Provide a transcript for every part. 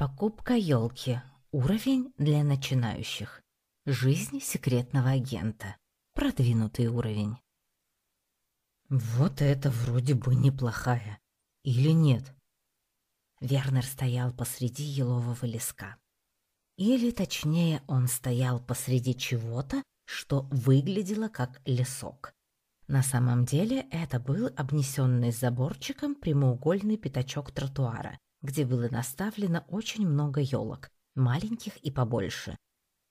Покупка елки. Уровень для начинающих. Жизнь секретного агента. Продвинутый уровень. Вот это вроде бы неплохая. Или нет? Вернер стоял посреди елового леска. Или точнее, он стоял посреди чего-то, что выглядело как лесок. На самом деле это был обнесенный заборчиком прямоугольный пятачок тротуара, где было наставлено очень много елок, маленьких и побольше.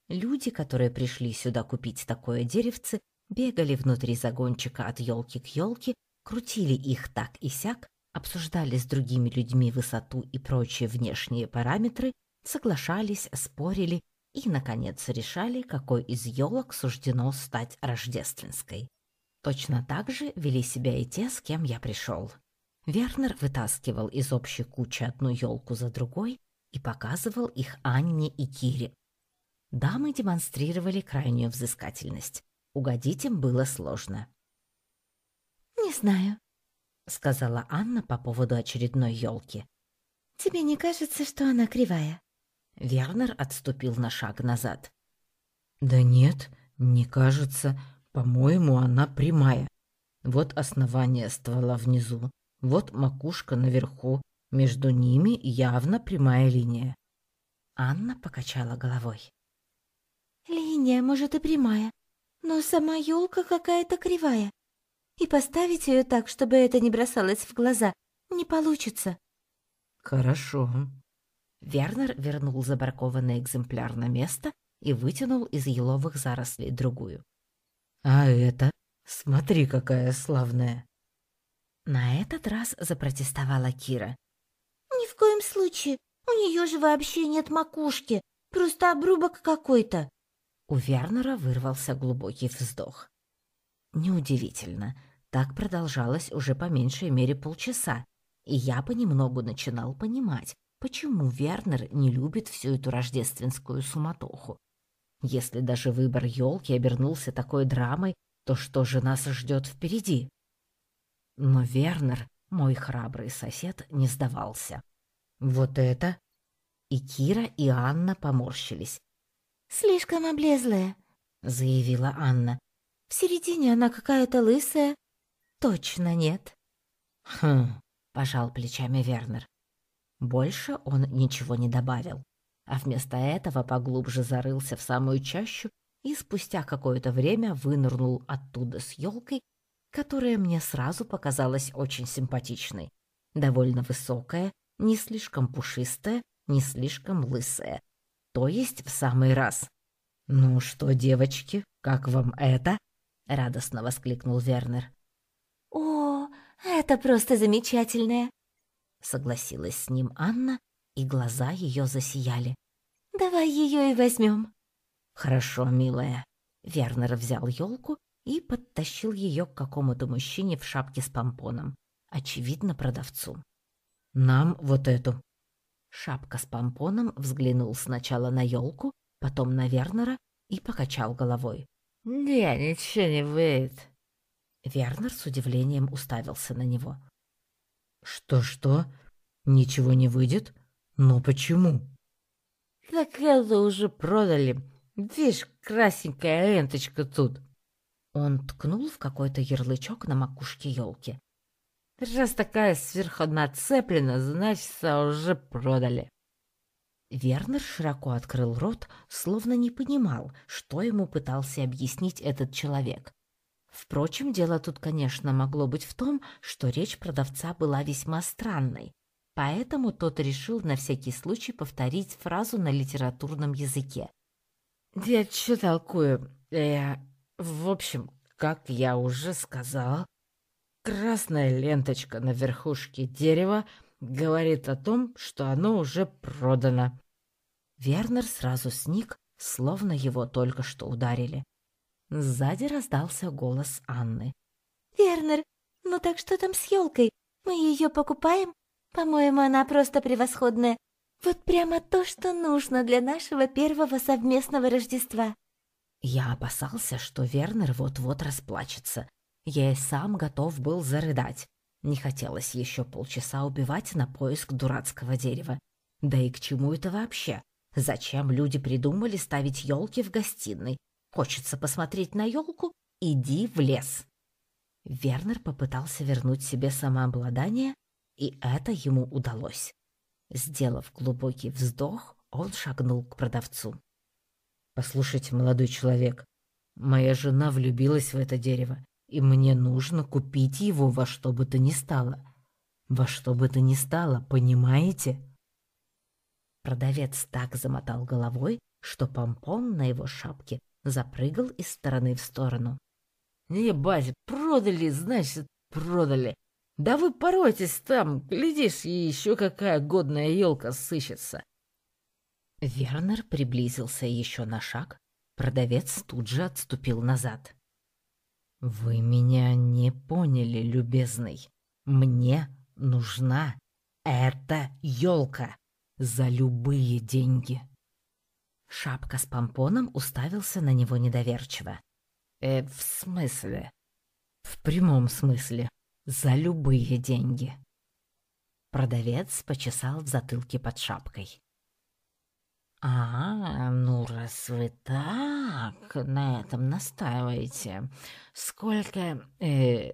Люди, которые пришли сюда купить такое деревце, бегали внутри загончика от елки к елке, крутили их так и сяк, обсуждали с другими людьми высоту и прочие внешние параметры, соглашались, спорили и, наконец, решали, какой из елок суждено стать рождественской. Точно так же вели себя и те, с кем я пришел. Вернер вытаскивал из общей кучи одну елку за другой и показывал их Анне и Кире. Дамы демонстрировали крайнюю взыскательность. Угодить им было сложно. «Не знаю», — сказала Анна по поводу очередной елки. «Тебе не кажется, что она кривая?» Вернер отступил на шаг назад. «Да нет, не кажется. По-моему, она прямая. Вот основание ствола внизу, вот макушка наверху. Между ними явно прямая линия». Анна покачала головой. «Линия, может, и прямая, но сама елка какая-то кривая. И поставить ее так, чтобы это не бросалось в глаза, не получится». «Хорошо», Вернер вернул забаркованный экземпляр на место и вытянул из еловых зарослей другую. «А это? Смотри, какая славная!» На этот раз запротестовала Кира. «Ни в коем случае! У нее же вообще нет макушки! Просто обрубок какой-то!» У Вернера вырвался глубокий вздох. Неудивительно, так продолжалось уже по меньшей мере полчаса, и я понемногу начинал понимать, Почему Вернер не любит всю эту рождественскую суматоху? Если даже выбор елки обернулся такой драмой, то что же нас ждет впереди? Но Вернер, мой храбрый сосед, не сдавался. Вот это? И Кира, и Анна поморщились. «Слишком облезлая», — заявила Анна. «В середине она какая-то лысая». «Точно нет». «Хм», — пожал плечами Вернер. Больше он ничего не добавил, а вместо этого поглубже зарылся в самую чащу и спустя какое-то время вынырнул оттуда с елкой, которая мне сразу показалась очень симпатичной. Довольно высокая, не слишком пушистая, не слишком лысая. То есть в самый раз. «Ну что, девочки, как вам это?» — радостно воскликнул Вернер. «О, это просто замечательное!» Согласилась с ним Анна, и глаза ее засияли. «Давай ее и возьмем». «Хорошо, милая». Вернер взял елку и подтащил ее к какому-то мужчине в шапке с помпоном, очевидно, продавцу. «Нам вот эту». Шапка с помпоном взглянул сначала на елку, потом на Вернера и покачал головой. «Не, ничего не выйдет». Вернер с удивлением уставился на него. Что-что? Ничего не выйдет? Но почему? Так это уже продали. Видишь, красненькая ленточка тут. Он ткнул в какой-то ярлычок на макушке елки. Раз такая сверху нацеплена, значит, уже продали. Вернер широко открыл рот, словно не понимал, что ему пытался объяснить этот человек. Впрочем, дело тут, конечно, могло быть в том, что речь продавца была весьма странной, поэтому тот решил на всякий случай повторить фразу на литературном языке. «Я что толкую? Я... В общем, как я уже сказал, красная ленточка на верхушке дерева говорит о том, что оно уже продано». Вернер сразу сник, словно его только что ударили. Сзади раздался голос Анны. «Вернер, ну так что там с елкой? Мы ее покупаем? По-моему, она просто превосходная. Вот прямо то, что нужно для нашего первого совместного Рождества». Я опасался, что Вернер вот-вот расплачется. Я и сам готов был зарыдать. Не хотелось еще полчаса убивать на поиск дурацкого дерева. Да и к чему это вообще? Зачем люди придумали ставить елки в гостиной? Хочется посмотреть на елку? Иди в лес. Вернер попытался вернуть себе самообладание, и это ему удалось. Сделав глубокий вздох, он шагнул к продавцу. «Послушайте, молодой человек, моя жена влюбилась в это дерево, и мне нужно купить его во что бы то ни стало. Во что бы то ни стало, понимаете?» Продавец так замотал головой, что помпон на его шапке запрыгал из стороны в сторону. «Не, батя, продали, значит, продали. Да вы поройтесь там, глядишь, и еще какая годная елка сыщется. Вернер приблизился еще на шаг. Продавец тут же отступил назад. «Вы меня не поняли, любезный. Мне нужна эта елка за любые деньги». Шапка с помпоном уставился на него недоверчиво. «Э, в смысле?» «В прямом смысле. За любые деньги». Продавец почесал в затылке под шапкой. «А, ну раз вы так на этом настаиваете, сколько... Э,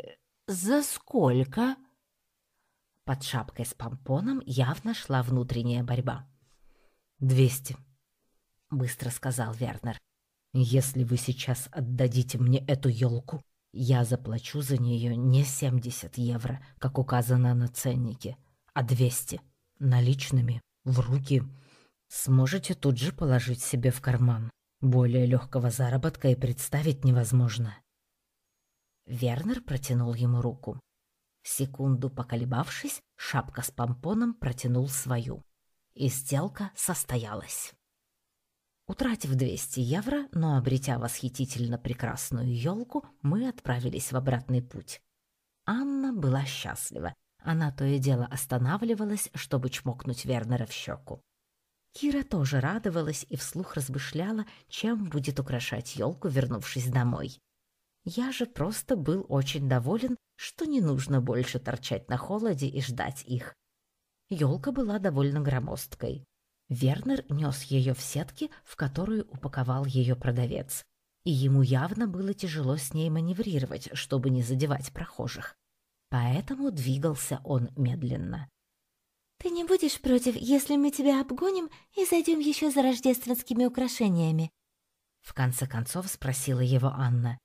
за сколько?» Под шапкой с помпоном явно шла внутренняя борьба. «Двести», — быстро сказал Вернер. «Если вы сейчас отдадите мне эту елку, я заплачу за нее не семьдесят евро, как указано на ценнике, а двести наличными в руки». Сможете тут же положить себе в карман. Более легкого заработка и представить невозможно. Вернер протянул ему руку. Секунду поколебавшись, шапка с помпоном протянул свою. И сделка состоялась. Утратив 200 евро, но обретя восхитительно прекрасную елку, мы отправились в обратный путь. Анна была счастлива. Она то и дело останавливалась, чтобы чмокнуть Вернера в щеку. Кира тоже радовалась и вслух размышляла, чем будет украшать елку, вернувшись домой. Я же просто был очень доволен, что не нужно больше торчать на холоде и ждать их. Елка была довольно громоздкой. Вернер нес ее в сетке, в которую упаковал ее продавец. И ему явно было тяжело с ней маневрировать, чтобы не задевать прохожих. Поэтому двигался он медленно. «Ты не будешь против, если мы тебя обгоним и зайдем еще за рождественскими украшениями?» В конце концов спросила его Анна.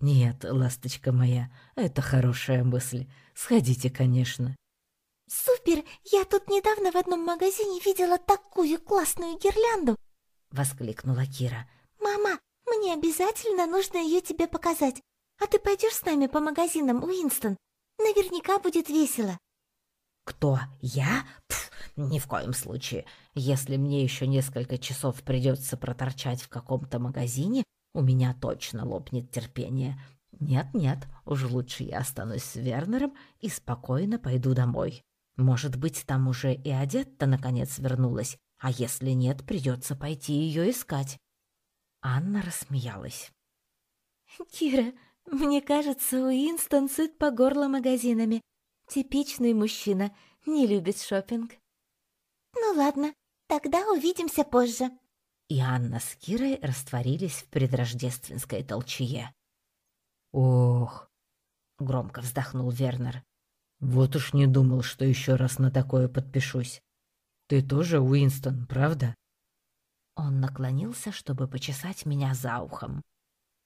«Нет, ласточка моя, это хорошая мысль. Сходите, конечно». «Супер! Я тут недавно в одном магазине видела такую классную гирлянду!» — воскликнула Кира. «Мама, мне обязательно нужно ее тебе показать. А ты пойдешь с нами по магазинам, Уинстон? Наверняка будет весело». Кто? Я? Пф, ни в коем случае. Если мне еще несколько часов придется проторчать в каком-то магазине, у меня точно лопнет терпение. Нет-нет, уж лучше я останусь с Вернером и спокойно пойду домой. Может быть, там уже и одет-то наконец вернулась, а если нет, придется пойти ее искать. Анна рассмеялась. «Кира, мне кажется, Уинстон сыт по горло магазинами. Типичный мужчина, не любит шопинг. Ну ладно, тогда увидимся позже. И Анна с Кирой растворились в предрождественской толчье. Ох, громко вздохнул Вернер. Вот уж не думал, что еще раз на такое подпишусь. Ты тоже Уинстон, правда? Он наклонился, чтобы почесать меня за ухом.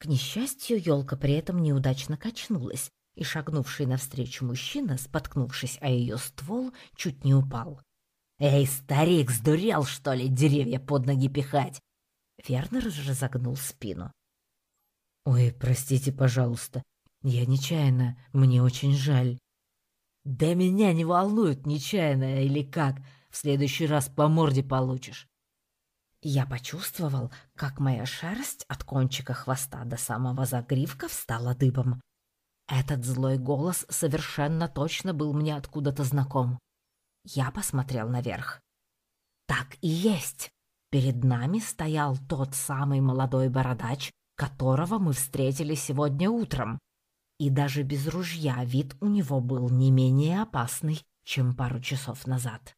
К несчастью, елка при этом неудачно качнулась, и шагнувший навстречу мужчина, споткнувшись о ее ствол, чуть не упал. «Эй, старик, сдурел, что ли, деревья под ноги пихать?» Вернер же загнул спину. «Ой, простите, пожалуйста, я нечаянно, мне очень жаль». «Да меня не волнует, нечаянно или как, в следующий раз по морде получишь». Я почувствовал, как моя шерсть от кончика хвоста до самого загривка встала дыбом. Этот злой голос совершенно точно был мне откуда-то знаком. Я посмотрел наверх. Так и есть. Перед нами стоял тот самый молодой бородач, которого мы встретили сегодня утром. И даже без ружья вид у него был не менее опасный, чем пару часов назад.